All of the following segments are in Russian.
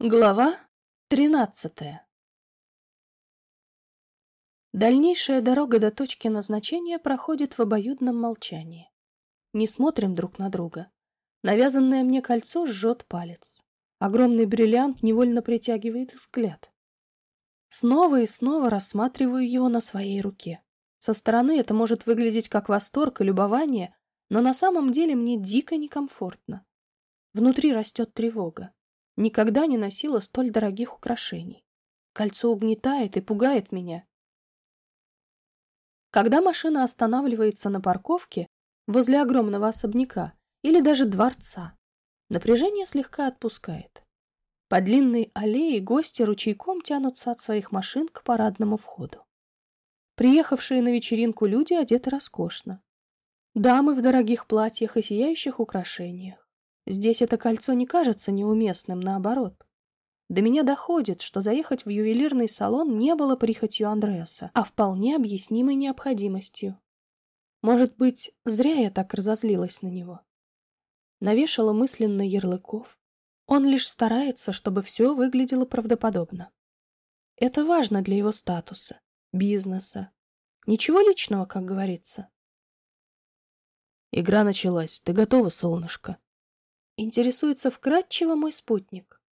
Глава тринадцатая Дальнейшая дорога до точки назначения проходит в обоюдном молчании. Не смотрим друг на друга. Навязанное мне кольцо жжет палец. Огромный бриллиант невольно притягивает взгляд. Снова и снова рассматриваю его на своей руке. Со стороны это может выглядеть как восторг и любование, но на самом деле мне дико некомфортно. Внутри растет тревога. Никогда не носила столь дорогих украшений. Кольцо угнетает и пугает меня. Когда машина останавливается на парковке возле огромного особняка или даже дворца, напряжение слегка отпускает. По длинной аллее гости ручейком тянутся от своих машин к парадному входу. Приехавшие на вечеринку люди одеты роскошно. Дамы в дорогих платьях и сияющих украшениях. Здесь это кольцо не кажется неуместным, наоборот. До меня доходит, что заехать в ювелирный салон не было прихотью Андреаса, а вполне объяснимой необходимостью. Может быть, зря я так разозлилась на него. Навешала мысленно ярлыков. Он лишь старается, чтобы все выглядело правдоподобно. Это важно для его статуса, бизнеса. Ничего личного, как говорится. Игра началась. Ты готова, солнышко? Интересуется вкратчиво мой спутник.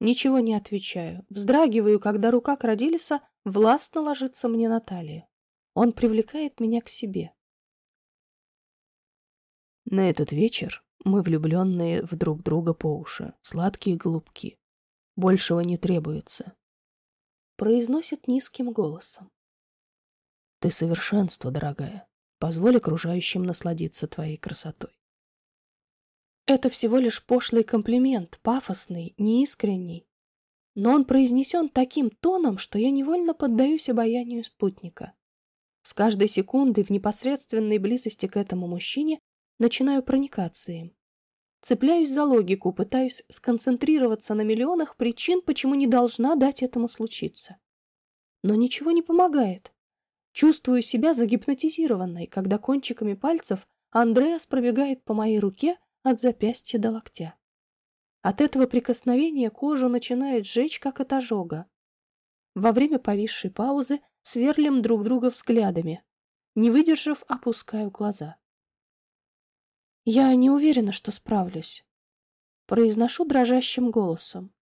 Ничего не отвечаю. Вздрагиваю, когда рука Крадилиса властно ложится мне на талию. Он привлекает меня к себе. На этот вечер мы влюбленные в друг друга по уши, сладкие голубки. Большего не требуется. Произносит низким голосом. Ты совершенство, дорогая. Позволь окружающим насладиться твоей красотой. Это всего лишь пошлый комплимент, пафосный, неискренний. Но он произнесен таким тоном, что я невольно поддаюсь обаянию спутника. С каждой секундой в непосредственной близости к этому мужчине начинаю проникаться им. Цепляюсь за логику, пытаюсь сконцентрироваться на миллионах причин, почему не должна дать этому случиться. Но ничего не помогает. Чувствую себя загипнотизированной, когда кончиками пальцев Андреас пробегает по моей руке, от запястья до локтя. От этого прикосновения кожу начинает жечь, как от ожога. Во время повисшей паузы сверлим друг друга взглядами. Не выдержав, опускаю глаза. Я не уверена, что справлюсь. Произношу дрожащим голосом.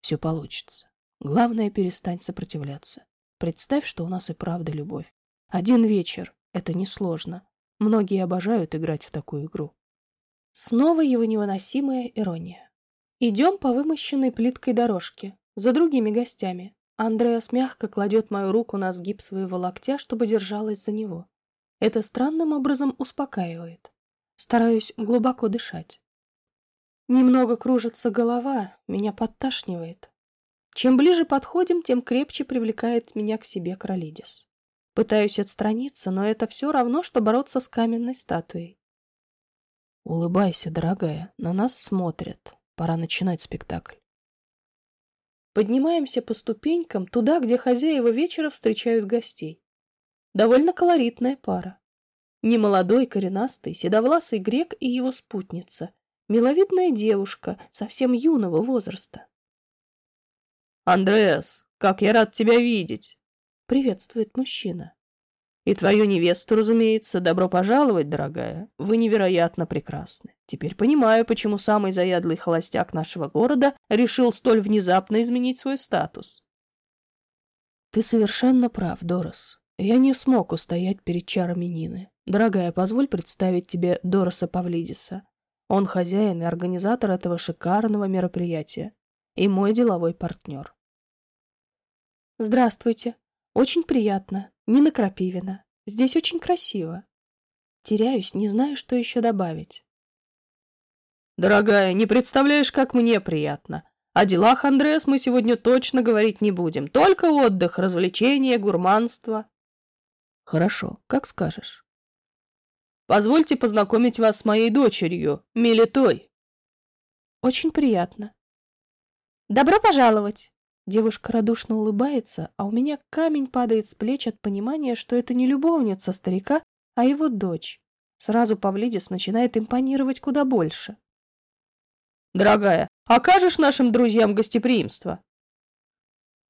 Все получится. Главное, перестань сопротивляться. Представь, что у нас и правда любовь. Один вечер — это несложно. Многие обожают играть в такую игру. Снова его невыносимая ирония. Идем по вымощенной плиткой дорожке, за другими гостями. Андреас мягко кладет мою руку на сгиб своего локтя, чтобы держалась за него. Это странным образом успокаивает. Стараюсь глубоко дышать. Немного кружится голова, меня подташнивает. Чем ближе подходим, тем крепче привлекает меня к себе Кролидис. Пытаюсь отстраниться, но это все равно, что бороться с каменной статуей. Улыбайся, дорогая, на нас смотрят. Пора начинать спектакль. Поднимаемся по ступенькам туда, где хозяева вечера встречают гостей. Довольно колоритная пара. Немолодой, коренастый, седовласый грек и его спутница. Миловидная девушка, совсем юного возраста. «Андреас, как я рад тебя видеть!» — приветствует мужчина. И твою невесту, разумеется, добро пожаловать, дорогая. Вы невероятно прекрасны. Теперь понимаю, почему самый заядлый холостяк нашего города решил столь внезапно изменить свой статус. Ты совершенно прав, Дорос. Я не смог устоять перед чарами Нины. Дорогая, позволь представить тебе Дороса Павлидиса. Он хозяин и организатор этого шикарного мероприятия. И мой деловой партнер. Здравствуйте. Очень приятно. Нина Крапивина. Здесь очень красиво. Теряюсь, не знаю, что еще добавить. Дорогая, не представляешь, как мне приятно. О делах, Андреас, мы сегодня точно говорить не будем. Только отдых, развлечения, гурманство. Хорошо, как скажешь. Позвольте познакомить вас с моей дочерью, Мелитой. Очень приятно. Добро пожаловать. Девушка радушно улыбается, а у меня камень падает с плеч от понимания, что это не любовница старика, а его дочь. Сразу Павлидис начинает импонировать куда больше. Дорогая, окажешь нашим друзьям гостеприимство?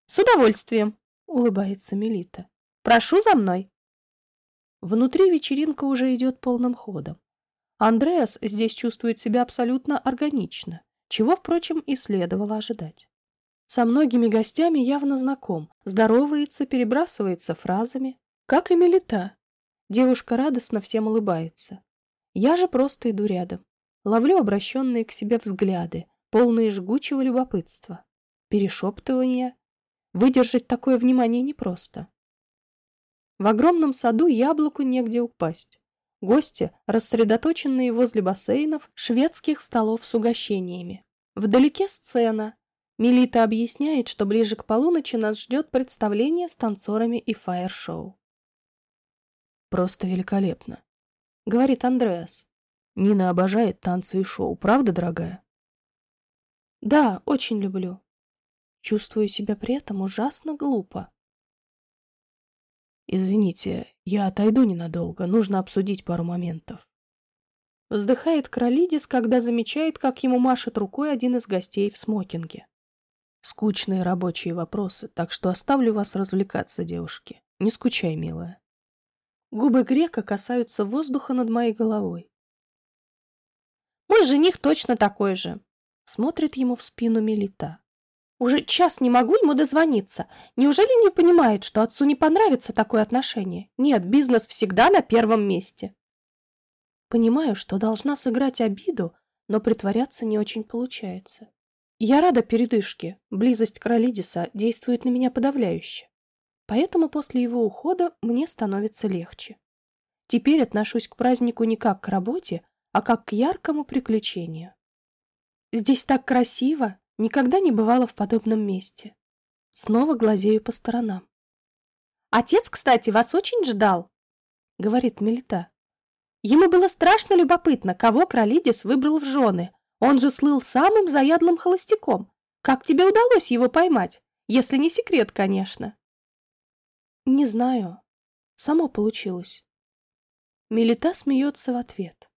С удовольствием, улыбается Мелита. Прошу за мной. Внутри вечеринка уже идет полным ходом. Андреас здесь чувствует себя абсолютно органично, чего, впрочем, и следовало ожидать. Со многими гостями явно знаком, здоровается, перебрасывается фразами, как и Мелита. Девушка радостно всем улыбается. Я же просто иду рядом, ловлю обращенные к себе взгляды, полные жгучего любопытства, перешептывания. Выдержать такое внимание непросто. В огромном саду яблоку негде упасть. Гости, рассредоточенные возле бассейнов, шведских столов с угощениями. Вдалеке сцена. Милита объясняет, что ближе к полуночи нас ждет представление с танцорами и фаер-шоу. «Просто великолепно», — говорит Андреас. «Нина обожает танцы и шоу, правда, дорогая?» «Да, очень люблю. Чувствую себя при этом ужасно глупо. «Извините, я отойду ненадолго, нужно обсудить пару моментов». Вздыхает Кролидис, когда замечает, как ему машет рукой один из гостей в смокинге. «Скучные рабочие вопросы, так что оставлю вас развлекаться, девушки. Не скучай, милая». Губы грека касаются воздуха над моей головой. «Мой жених точно такой же», — смотрит ему в спину Мелита. Уже час не могу ему дозвониться. Неужели не понимает, что отцу не понравится такое отношение? Нет, бизнес всегда на первом месте. Понимаю, что должна сыграть обиду, но притворяться не очень получается. Я рада передышке. Близость Кролидиса действует на меня подавляюще. Поэтому после его ухода мне становится легче. Теперь отношусь к празднику не как к работе, а как к яркому приключению. Здесь так красиво, Никогда не бывала в подобном месте. Снова глазею по сторонам. «Отец, кстати, вас очень ждал», — говорит Мелита. «Ему было страшно любопытно, кого Кролидис выбрал в жены. Он же слыл самым заядлым холостяком. Как тебе удалось его поймать? Если не секрет, конечно». «Не знаю. Само получилось». Мелита смеется в ответ.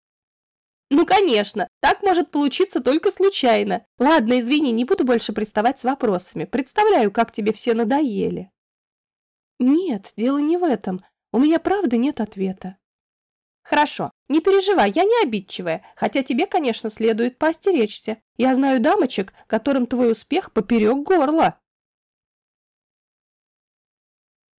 Ну, конечно, так может получиться только случайно. Ладно, извини, не буду больше приставать с вопросами. Представляю, как тебе все надоели. Нет, дело не в этом. У меня правда нет ответа. Хорошо, не переживай, я не обидчивая, хотя тебе, конечно, следует поостеречься. Я знаю дамочек, которым твой успех поперек горла.